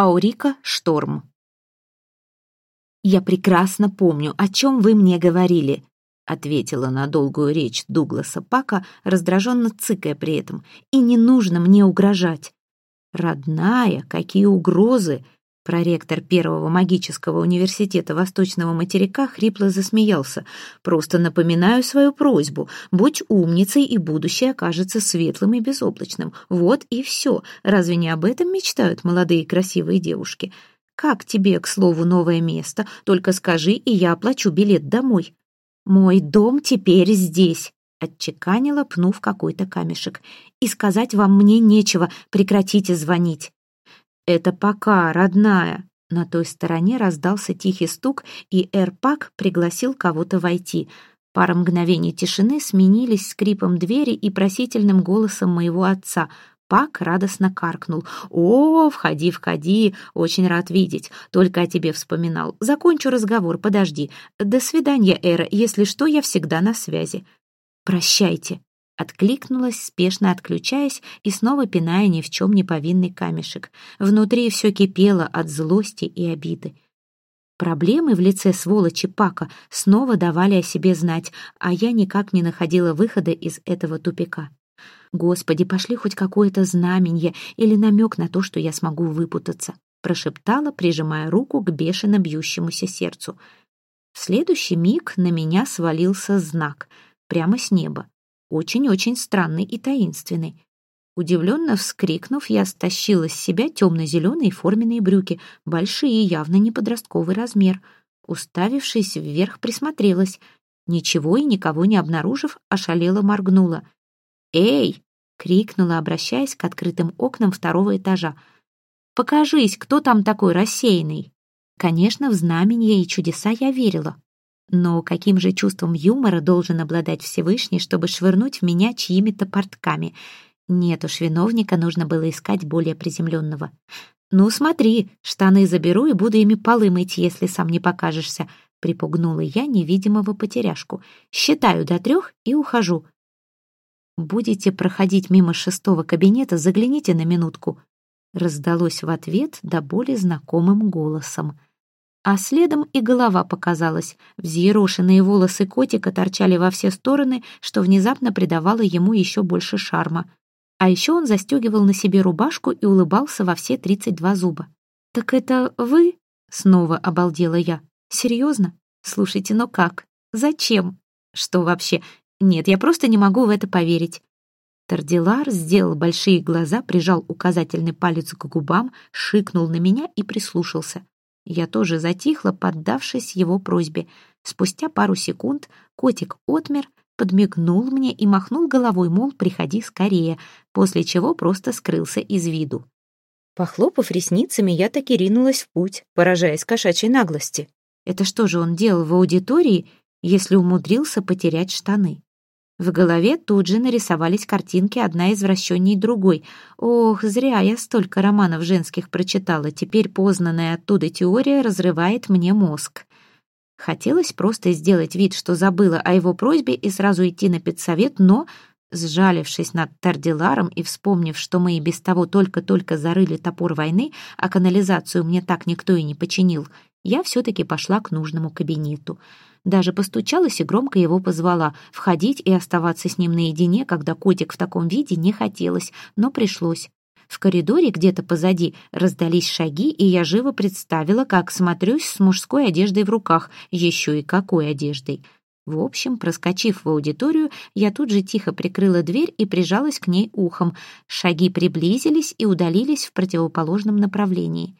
Аурика Шторм. «Я прекрасно помню, о чем вы мне говорили», — ответила на долгую речь Дугласа Пака, раздраженно цыкая при этом. «И не нужно мне угрожать». «Родная, какие угрозы!» Проректор Первого магического университета Восточного материка хрипло засмеялся. «Просто напоминаю свою просьбу. Будь умницей, и будущее окажется светлым и безоблачным. Вот и все. Разве не об этом мечтают молодые красивые девушки? Как тебе, к слову, новое место? Только скажи, и я оплачу билет домой». «Мой дом теперь здесь», — отчеканила, пнув какой-то камешек. «И сказать вам мне нечего. Прекратите звонить». «Это пока, родная!» На той стороне раздался тихий стук, и Эрпак пригласил кого-то войти. Пара мгновений тишины сменились скрипом двери и просительным голосом моего отца. Пак радостно каркнул. «О, входи, входи! Очень рад видеть. Только о тебе вспоминал. Закончу разговор, подожди. До свидания, Эра. Если что, я всегда на связи». «Прощайте», Откликнулась, спешно отключаясь и снова пиная ни в чем не повинный камешек. Внутри все кипело от злости и обиды. Проблемы в лице сволочи Пака снова давали о себе знать, а я никак не находила выхода из этого тупика. «Господи, пошли хоть какое-то знаменье или намек на то, что я смогу выпутаться», прошептала, прижимая руку к бешено бьющемуся сердцу. В следующий миг на меня свалился знак, прямо с неба очень-очень странный и таинственный. Удивленно вскрикнув, я стащила с себя темно-зеленые форменные брюки, большие, явно не подростковый размер. Уставившись вверх, присмотрелась. Ничего и никого не обнаружив, ошалела моргнула. «Эй!» — крикнула, обращаясь к открытым окнам второго этажа. «Покажись, кто там такой рассеянный?» Конечно, в знамения и чудеса я верила, но каким же чувством юмора должен обладать Всевышний, чтобы швырнуть в меня чьими-то портками? Нет уж, виновника нужно было искать более приземленного. «Ну, смотри, штаны заберу и буду ими полы мыть, если сам не покажешься», — припугнула я невидимого потеряшку. «Считаю до трех и ухожу». «Будете проходить мимо шестого кабинета, загляните на минутку», — раздалось в ответ до боли знакомым голосом а следом и голова показалась. Взъерошенные волосы котика торчали во все стороны, что внезапно придавало ему еще больше шарма. А еще он застегивал на себе рубашку и улыбался во все тридцать два зуба. «Так это вы?» — снова обалдела я. «Серьезно? Слушайте, но как? Зачем? Что вообще? Нет, я просто не могу в это поверить». Тардилар сделал большие глаза, прижал указательный палец к губам, шикнул на меня и прислушался. Я тоже затихла, поддавшись его просьбе. Спустя пару секунд котик отмер, подмигнул мне и махнул головой, мол, приходи скорее, после чего просто скрылся из виду. Похлопав ресницами, я таки ринулась в путь, поражаясь кошачьей наглости. Это что же он делал в аудитории, если умудрился потерять штаны? В голове тут же нарисовались картинки, одна извращенней другой. Ох, зря я столько романов женских прочитала, теперь познанная оттуда теория разрывает мне мозг. Хотелось просто сделать вид, что забыла о его просьбе и сразу идти на педсовет, но, сжалившись над Тардиларом и вспомнив, что мы и без того только-только зарыли топор войны, а канализацию мне так никто и не починил, я все-таки пошла к нужному кабинету — даже постучалась и громко его позвала. Входить и оставаться с ним наедине, когда котик в таком виде, не хотелось, но пришлось. В коридоре где-то позади раздались шаги, и я живо представила, как смотрюсь с мужской одеждой в руках, еще и какой одеждой. В общем, проскочив в аудиторию, я тут же тихо прикрыла дверь и прижалась к ней ухом. Шаги приблизились и удалились в противоположном направлении.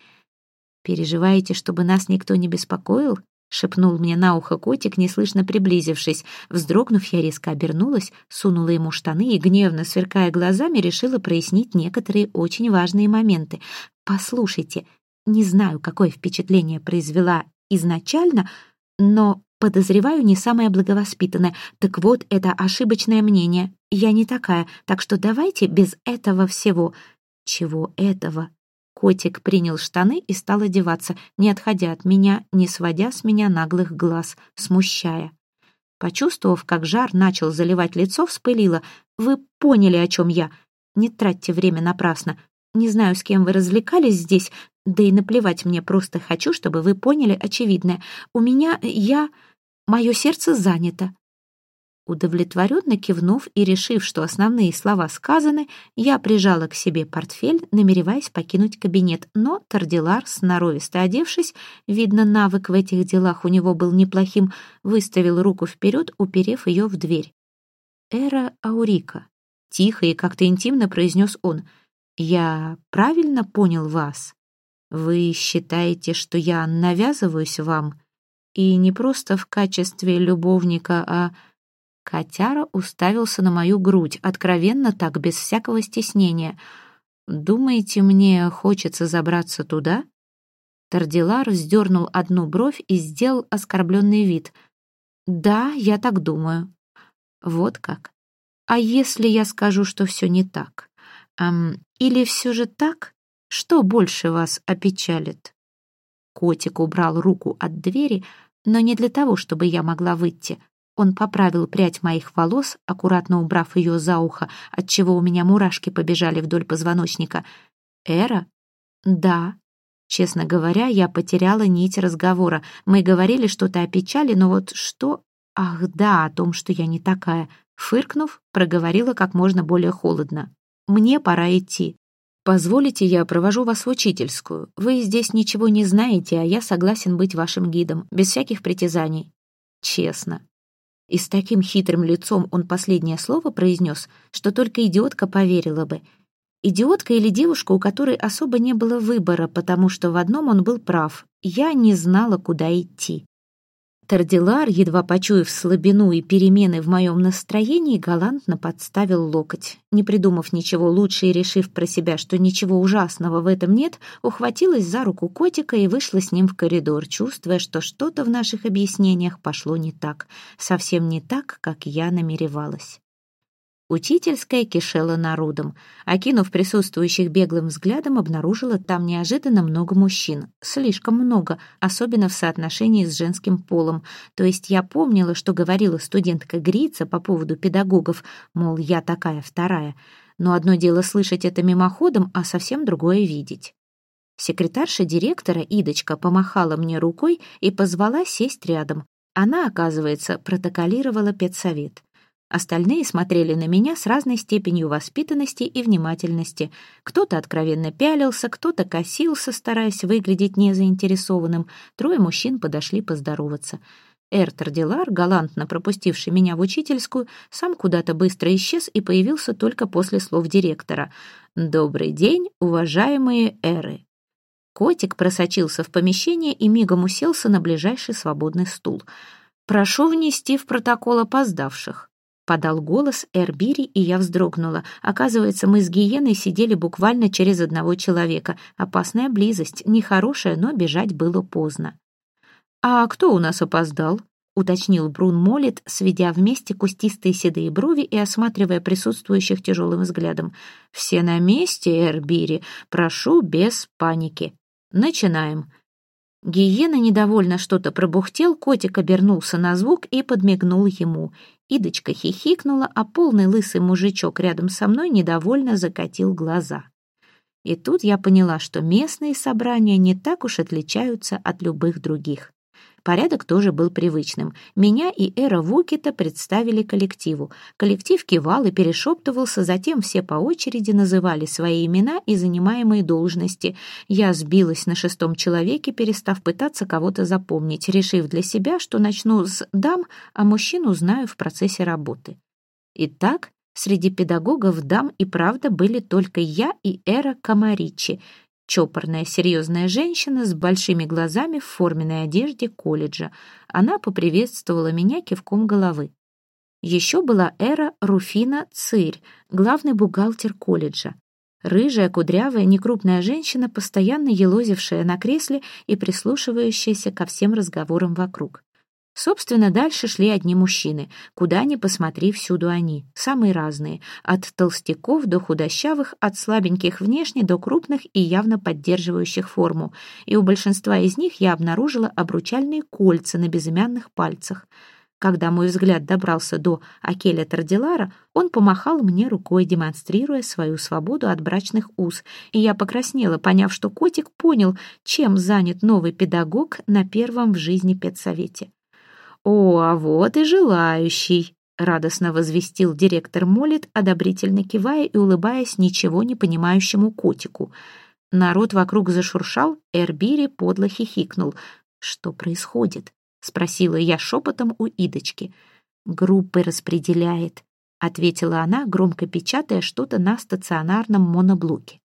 «Переживаете, чтобы нас никто не беспокоил?» — шепнул мне на ухо котик, неслышно приблизившись. Вздрогнув, я резко обернулась, сунула ему штаны и, гневно сверкая глазами, решила прояснить некоторые очень важные моменты. «Послушайте, не знаю, какое впечатление произвела изначально, но, подозреваю, не самое благовоспитанное. Так вот, это ошибочное мнение. Я не такая, так что давайте без этого всего». «Чего этого?» Котик принял штаны и стал одеваться, не отходя от меня, не сводя с меня наглых глаз, смущая. Почувствовав, как жар начал заливать лицо, вспылила. «Вы поняли, о чем я. Не тратьте время напрасно. Не знаю, с кем вы развлекались здесь, Да и наплевать мне, просто хочу, чтобы вы поняли очевидное. У меня... я... мое сердце занято. Удовлетворенно кивнув и решив, что основные слова сказаны, я прижала к себе портфель, намереваясь покинуть кабинет, но Тардилар, сноровисто одевшись, видно, навык в этих делах у него был неплохим, выставил руку вперед, уперев ее в дверь. «Эра Аурика», — тихо и как-то интимно произнес он, — «я правильно понял вас? Вы считаете, что я навязываюсь вам?» И не просто в качестве любовника, а Котяра уставился на мою грудь, откровенно так, без всякого стеснения. «Думаете, мне хочется забраться туда?» Тардилар вздернул одну бровь и сделал оскорбленный вид. «Да, я так думаю». «Вот как? А если я скажу, что все не так? Эм, или все же так? Что больше вас опечалит?» Котик убрал руку от двери, но не для того, чтобы я могла выйти, он поправил прядь моих волос, аккуратно убрав ее за ухо, отчего у меня мурашки побежали вдоль позвоночника. «Эра?» «Да». Честно говоря, я потеряла нить разговора. Мы говорили что-то о печали, но вот что... Ах, да, о том, что я не такая. Фыркнув, проговорила как можно более холодно. «Мне пора идти. Позволите, я провожу вас в учительскую. Вы здесь ничего не знаете, а я согласен быть вашим гидом, без всяких притязаний». Честно. И с таким хитрым лицом он последнее слово произнес, что только идиотка поверила бы. Идиотка или девушка, у которой особо не было выбора, потому что в одном он был прав. Я не знала, куда идти. Тардилар, едва почуяв слабину и перемены в моем настроении, галантно подставил локоть. Не придумав ничего лучше и решив про себя, что ничего ужасного в этом нет, ухватилась за руку котика и вышла с ним в коридор, чувствуя, что что-то в наших объяснениях пошло не так. Совсем не так, как я намеревалась. Учительская кишела народом. Окинув присутствующих беглым взглядом, обнаружила там неожиданно много мужчин. Слишком много, особенно в соотношении с женским полом. То есть я помнила, что говорила студентка Грица по поводу педагогов, мол, я такая вторая. Но одно дело слышать это мимоходом, а совсем другое видеть. Секретарша директора, Идочка, помахала мне рукой и позвала сесть рядом. Она, оказывается, протоколировала педсовет. Остальные смотрели на меня с разной степенью воспитанности и внимательности. Кто-то откровенно пялился, кто-то косился, стараясь выглядеть незаинтересованным. Трое мужчин подошли поздороваться. Эртер Дилар, галантно пропустивший меня в учительскую, сам куда-то быстро исчез и появился только после слов директора. «Добрый день, уважаемые эры!» Котик просочился в помещение и мигом уселся на ближайший свободный стул. «Прошу внести в протокол опоздавших». Подал голос Эрбири, и я вздрогнула. Оказывается, мы с гиеной сидели буквально через одного человека. Опасная близость, нехорошая, но бежать было поздно. «А кто у нас опоздал?» — уточнил Брун Молит, сведя вместе кустистые седые брови и осматривая присутствующих тяжелым взглядом. «Все на месте, Эрбири. Прошу, без паники. Начинаем». Гиена недовольно что-то пробухтел, котик обернулся на звук и подмигнул ему. Идочка хихикнула, а полный лысый мужичок рядом со мной недовольно закатил глаза. И тут я поняла, что местные собрания не так уж отличаются от любых других. Порядок тоже был привычным. Меня и Эра Вукита представили коллективу. Коллектив кивал и перешептывался, затем все по очереди называли свои имена и занимаемые должности. Я сбилась на шестом человеке, перестав пытаться кого-то запомнить, решив для себя, что начну с дам, а мужчин узнаю в процессе работы. Итак, среди педагогов дам и правда были только я и Эра Камаричи, Чопорная, серьезная женщина с большими глазами в форменной одежде колледжа. Она поприветствовала меня кивком головы. Еще была Эра Руфина Цирь, главный бухгалтер колледжа. Рыжая, кудрявая, некрупная женщина, постоянно елозившая на кресле и прислушивающаяся ко всем разговорам вокруг. Собственно, дальше шли одни мужчины. Куда ни посмотри, всюду они. Самые разные. От толстяков до худощавых, от слабеньких внешне до крупных и явно поддерживающих форму. И у большинства из них я обнаружила обручальные кольца на безымянных пальцах. Когда мой взгляд добрался до Акеля Тардилара, он помахал мне рукой, демонстрируя свою свободу от брачных уз, и я покраснела, поняв, что котик понял, чем занят новый педагог на первом в жизни педсовете. «О, а вот и желающий!» — радостно возвестил директор Молит, одобрительно кивая и улыбаясь ничего не понимающему котику. Народ вокруг зашуршал, Эрбири подло хихикнул. «Что происходит?» — спросила я шепотом у Идочки. «Группы распределяет», — ответила она, громко печатая что-то на стационарном моноблоке.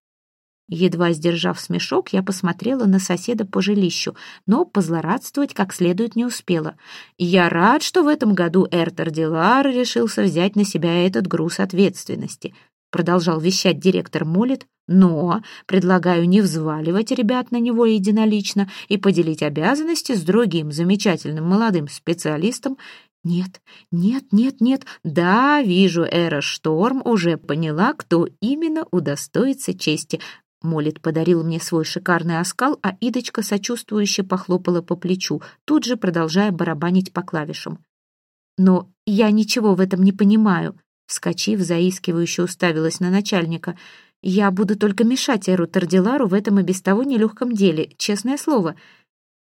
Едва сдержав смешок, я посмотрела на соседа по жилищу, но позлорадствовать как следует не успела. Я рад, что в этом году Эртер Дилар решился взять на себя этот груз ответственности, продолжал вещать директор Молит, но предлагаю не взваливать ребят на него единолично и поделить обязанности с другим замечательным молодым специалистом. Нет, нет, нет, нет. Да, вижу, Эра Шторм уже поняла, кто именно удостоится чести. Молит подарил мне свой шикарный оскал, а Идочка сочувствующе похлопала по плечу, тут же продолжая барабанить по клавишам. Но я ничего в этом не понимаю. Вскочив, заискивающе уставилась на начальника — я буду только мешать Эру Тардилару в этом и без того нелегком деле, честное слово.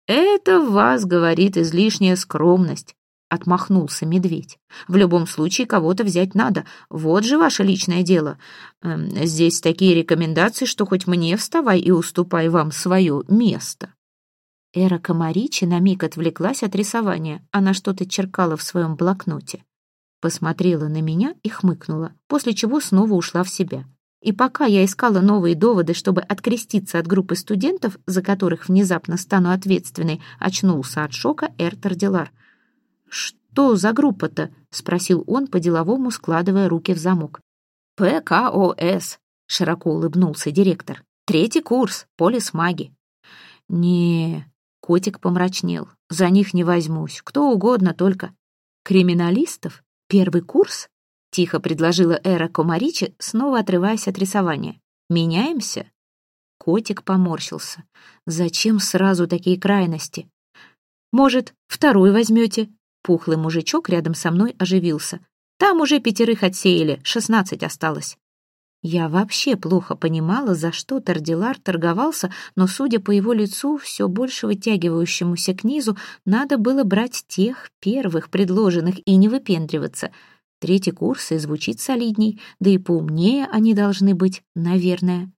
Это вас говорит излишняя скромность, отмахнулся медведь. В любом случае кого-то взять надо. Вот же ваше личное дело. Эм, здесь такие рекомендации, что хоть мне вставай и уступай вам свое место. Эра Комаричи на миг отвлеклась от рисования. Она что-то черкала в своем блокноте. Посмотрела на меня и хмыкнула, после чего снова ушла в себя. И пока я искала новые доводы, чтобы откреститься от группы студентов, за которых внезапно стану ответственной, очнулся от шока Эртер Дилар. «Что за группа-то?» — спросил он, по-деловому складывая руки в замок. «ПКОС», — широко улыбнулся директор. «Третий курс, полис маги». «Не...» — котик помрачнел. «За них не возьмусь, кто угодно только». «Криминалистов? Первый курс?» Тихо предложила Эра Комаричи, снова отрываясь от рисования. «Меняемся?» Котик поморщился. «Зачем сразу такие крайности?» «Может, второй возьмете?» Пухлый мужичок рядом со мной оживился. «Там уже пятерых отсеяли, шестнадцать осталось». Я вообще плохо понимала, за что Тардилар торговался, но, судя по его лицу, все больше вытягивающемуся к низу, надо было брать тех первых предложенных и не выпендриваться — Третий курс и звучит солидней, да и поумнее они должны быть, наверное.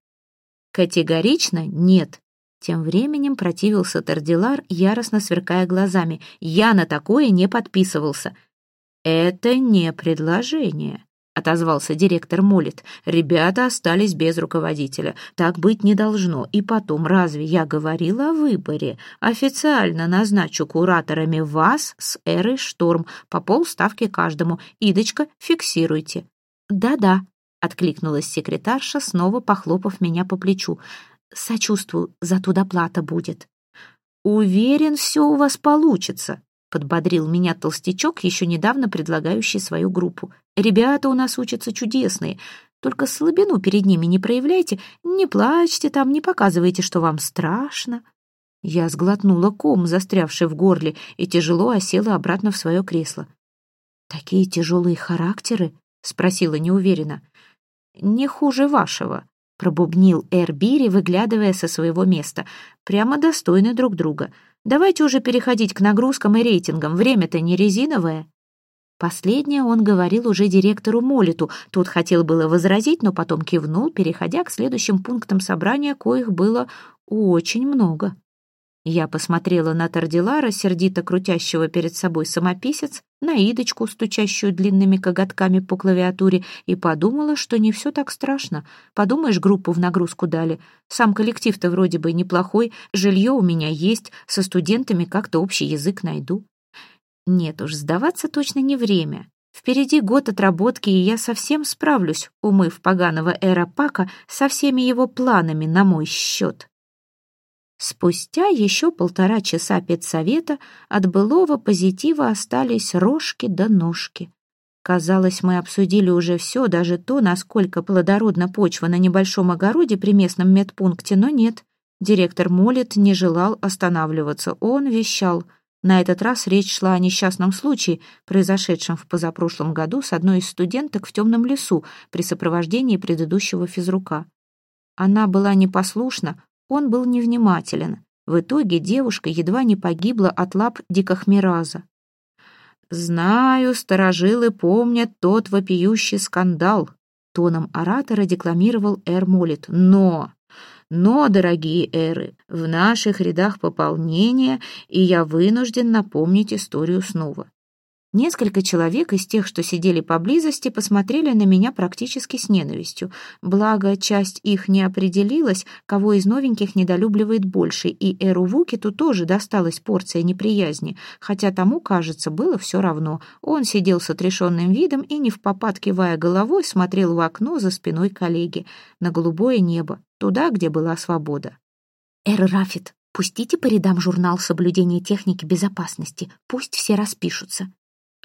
Категорично нет. Тем временем противился Тардилар, яростно сверкая глазами. Я на такое не подписывался. Это не предложение. — отозвался директор Молит. «Ребята остались без руководителя. Так быть не должно. И потом, разве я говорила о выборе? Официально назначу кураторами вас с Эрой Шторм по полставки каждому. Идочка, фиксируйте». «Да-да», — откликнулась секретарша, снова похлопав меня по плечу. «Сочувствую, зато доплата будет». «Уверен, все у вас получится», подбодрил меня толстячок, еще недавно предлагающий свою группу. «Ребята у нас учатся чудесные, только слабину перед ними не проявляйте, не плачьте там, не показывайте, что вам страшно». Я сглотнула ком, застрявший в горле, и тяжело осела обратно в свое кресло. «Такие тяжелые характеры?» — спросила неуверенно. «Не хуже вашего», — пробубнил Эрбири, выглядывая со своего места. «Прямо достойны друг друга. Давайте уже переходить к нагрузкам и рейтингам, время-то не резиновое». Последнее он говорил уже директору Молиту. Тот хотел было возразить, но потом кивнул, переходя к следующим пунктам собрания, коих было очень много. Я посмотрела на Тардилара, сердито крутящего перед собой самописец, на Идочку, стучащую длинными коготками по клавиатуре, и подумала, что не все так страшно. Подумаешь, группу в нагрузку дали. Сам коллектив-то вроде бы неплохой, жилье у меня есть, со студентами как-то общий язык найду. Нет уж, сдаваться точно не время. Впереди год отработки, и я совсем справлюсь, умыв поганого Эропака со всеми его планами на мой счет. Спустя еще полтора часа педсовета от былого позитива остались рожки да ножки. Казалось, мы обсудили уже все, даже то, насколько плодородна почва на небольшом огороде при местном медпункте, но нет. Директор Молит не желал останавливаться. Он вещал. На этот раз речь шла о несчастном случае, произошедшем в позапрошлом году с одной из студенток в темном лесу при сопровождении предыдущего физрука. Она была непослушна, он был невнимателен. В итоге девушка едва не погибла от лап дикохмераза. «Знаю, старожилы помнят тот вопиющий скандал», тоном оратора декламировал Эр Молит. «Но но, дорогие эры, в наших рядах пополнение, и я вынужден напомнить историю снова. Несколько человек из тех, что сидели поблизости, посмотрели на меня практически с ненавистью. Благо, часть их не определилась, кого из новеньких недолюбливает больше, и Эру Вукиту тоже досталась порция неприязни, хотя тому, кажется, было все равно. Он сидел с отрешенным видом и, не в попад кивая головой, смотрел в окно за спиной коллеги, на голубое небо, туда, где была свобода. «Эр Рафит, пустите по рядам журнал соблюдения техники безопасности, пусть все распишутся»,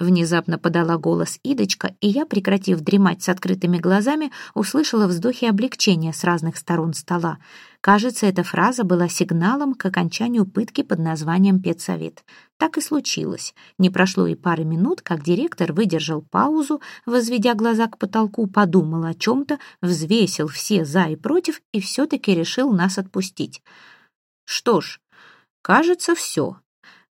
Внезапно подала голос Идочка, и я, прекратив дремать с открытыми глазами, услышала вздохи облегчения с разных сторон стола. Кажется, эта фраза была сигналом к окончанию пытки под названием «Педсовет». Так и случилось. Не прошло и пары минут, как директор выдержал паузу, возведя глаза к потолку, подумал о чем-то, взвесил все «за» и «против» и все-таки решил нас отпустить. Что ж, кажется, все.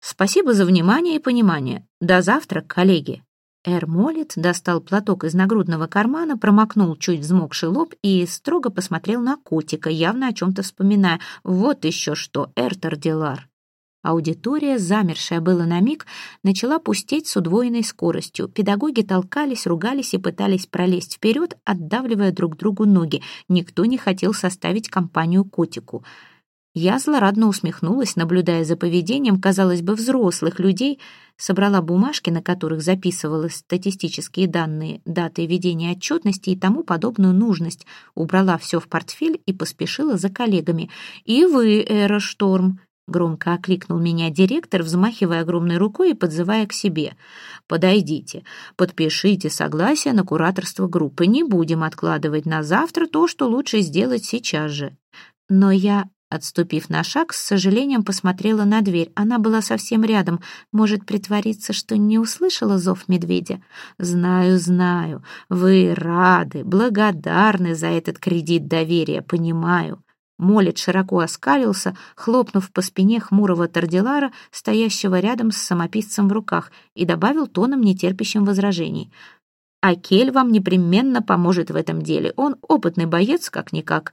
Спасибо за внимание и понимание. До завтра, коллеги. Эр Молит достал платок из нагрудного кармана, промокнул чуть взмокший лоб и строго посмотрел на котика, явно о чем-то вспоминая. Вот еще что, Эр Тардилар. Аудитория, замершая было на миг, начала пустеть с удвоенной скоростью. Педагоги толкались, ругались и пытались пролезть вперед, отдавливая друг другу ноги. Никто не хотел составить компанию котику. Я злорадно усмехнулась, наблюдая за поведением, казалось бы, взрослых людей, собрала бумажки, на которых записывалась статистические данные, даты ведения отчетности и тому подобную нужность, убрала все в портфель и поспешила за коллегами. «И вы, Эра Шторм!» — громко окликнул меня директор, взмахивая огромной рукой и подзывая к себе. «Подойдите, подпишите согласие на кураторство группы. Не будем откладывать на завтра то, что лучше сделать сейчас же». Но я Отступив на шаг, с сожалением посмотрела на дверь. Она была совсем рядом. Может притвориться, что не услышала зов медведя? «Знаю, знаю. Вы рады, благодарны за этот кредит доверия, понимаю». Молит широко оскалился, хлопнув по спине хмурого Тардилара, стоящего рядом с самописцем в руках, и добавил тоном, нетерпящим возражений. «А Кель вам непременно поможет в этом деле. Он опытный боец, как-никак».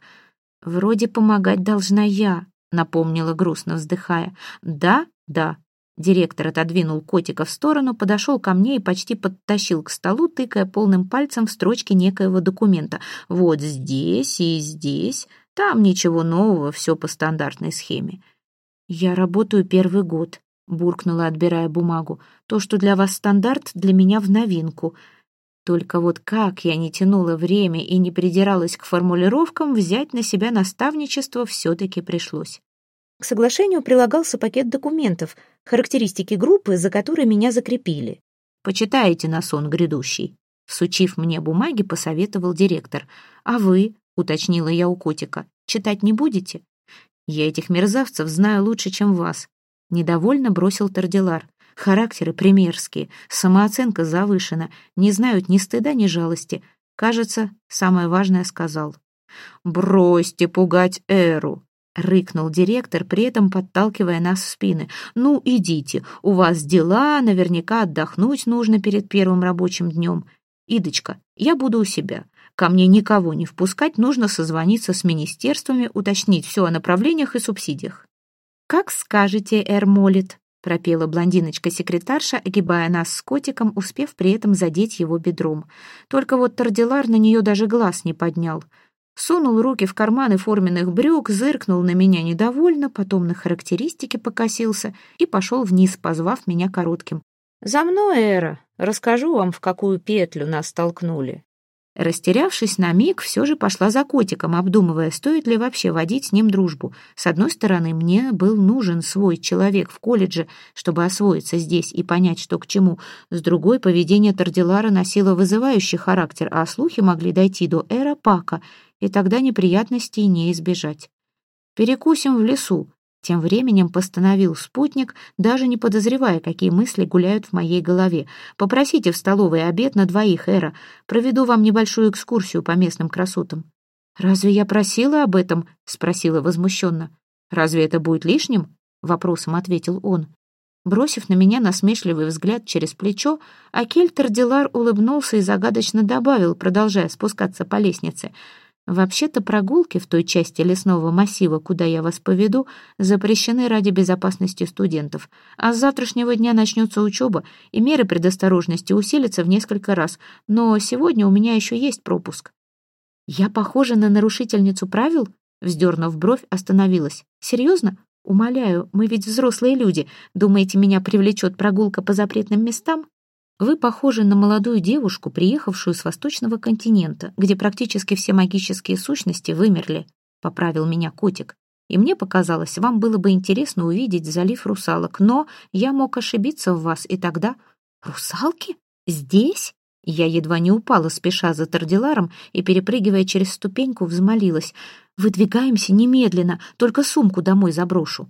«Вроде помогать должна я», — напомнила грустно вздыхая. «Да, да». Директор отодвинул котика в сторону, подошел ко мне и почти подтащил к столу, тыкая полным пальцем в строчке некоего документа. «Вот здесь и здесь. Там ничего нового, все по стандартной схеме». «Я работаю первый год», — буркнула, отбирая бумагу. «То, что для вас стандарт, для меня в новинку». Только вот как я не тянула время и не придиралась к формулировкам, взять на себя наставничество все-таки пришлось. К соглашению прилагался пакет документов, характеристики группы, за которые меня закрепили. «Почитайте на сон грядущий», — всучив мне бумаги, посоветовал директор. «А вы?» — уточнила я у котика. «Читать не будете?» «Я этих мерзавцев знаю лучше, чем вас», — недовольно бросил Тардилар. Характеры примерские, самооценка завышена, не знают ни стыда, ни жалости. Кажется, самое важное сказал. «Бросьте пугать Эру!» — рыкнул директор, при этом подталкивая нас в спины. «Ну, идите, у вас дела, наверняка отдохнуть нужно перед первым рабочим днем. Идочка, я буду у себя. Ко мне никого не впускать, нужно созвониться с министерствами, уточнить все о направлениях и субсидиях». «Как скажете, Эр Молит», пропела блондиночка-секретарша, огибая нас с котиком, успев при этом задеть его бедром. Только вот Тардилар на нее даже глаз не поднял. Сунул руки в карманы форменных брюк, зыркнул на меня недовольно, потом на характеристики покосился и пошел вниз, позвав меня коротким. «За мной, Эра! Расскажу вам, в какую петлю нас толкнули». Растерявшись на миг, все же пошла за котиком, обдумывая, стоит ли вообще водить с ним дружбу. С одной стороны, мне был нужен свой человек в колледже, чтобы освоиться здесь и понять, что к чему. С другой, поведение Тардилара носило вызывающий характер, а слухи могли дойти до Эра Пака, и тогда неприятностей не избежать. «Перекусим в лесу», Тем временем постановил спутник, даже не подозревая, какие мысли гуляют в моей голове. «Попросите в столовой обед на двоих, Эра. Проведу вам небольшую экскурсию по местным красотам». «Разве я просила об этом?» — спросила возмущенно. «Разве это будет лишним?» — вопросом ответил он. Бросив на меня насмешливый взгляд через плечо, Акель Тардилар улыбнулся и загадочно добавил, продолжая спускаться по лестнице — Вообще-то прогулки в той части лесного массива, куда я вас поведу, запрещены ради безопасности студентов. А с завтрашнего дня начнется учеба, и меры предосторожности усилятся в несколько раз. Но сегодня у меня еще есть пропуск. Я похожа на нарушительницу правил? Вздернув бровь, остановилась. Серьезно? Умоляю, мы ведь взрослые люди. Думаете, меня привлечет прогулка по запретным местам? Вы похожи на молодую девушку, приехавшую с восточного континента, где практически все магические сущности вымерли», — поправил меня котик. «И мне показалось, вам было бы интересно увидеть залив русалок, но я мог ошибиться в вас, и тогда...» «Русалки? Здесь?» Я едва не упала, спеша за Тардиларом, и, перепрыгивая через ступеньку, взмолилась. «Выдвигаемся немедленно, только сумку домой заброшу».